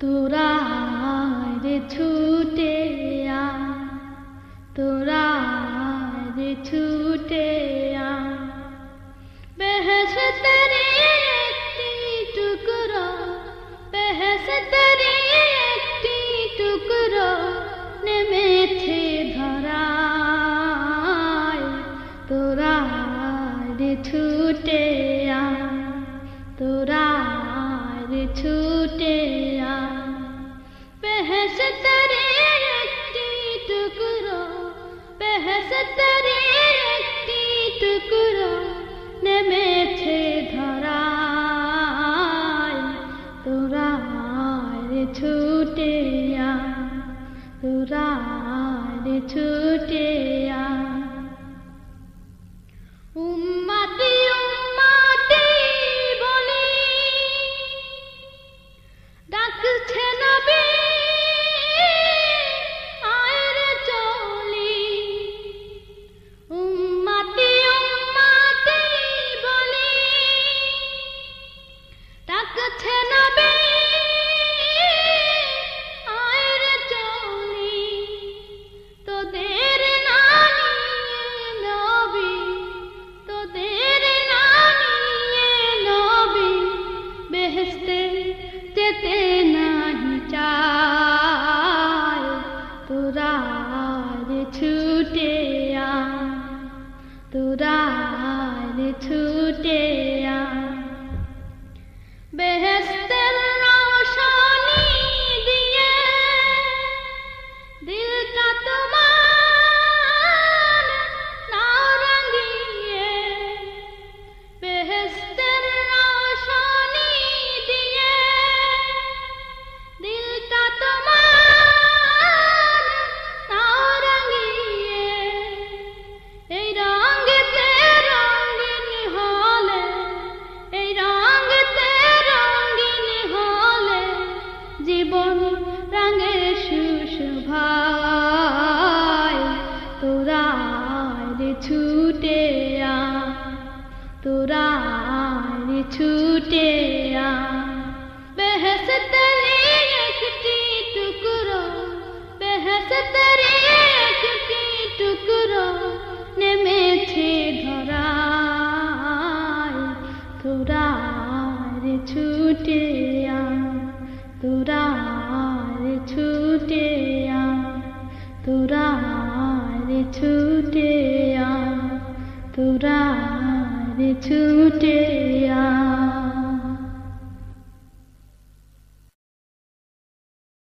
তোরা রে ছুটে তোরা রে ছুটে আ বেহসতরে একটি টুকরো বেহসতরে একটি টুকরো নেমেছে ধরায়। তোরা রে ছুটে তোরা রে ছুটে আ বেহসতরে একটি টুকরো বেহসতরে একটি টুকরো নেমেছে ধরায় তোরা রে ছুটে আ তোরা রে ছুটে আ today. রঙের সুশোভায় তোরা ছুটে আ তোরা ছুটে আ। বেহস তরে একটি টুকরো বেহস তরে একটি টুকরো নেমেছে ধরা তোরা ছুটে today, I'm today, I'm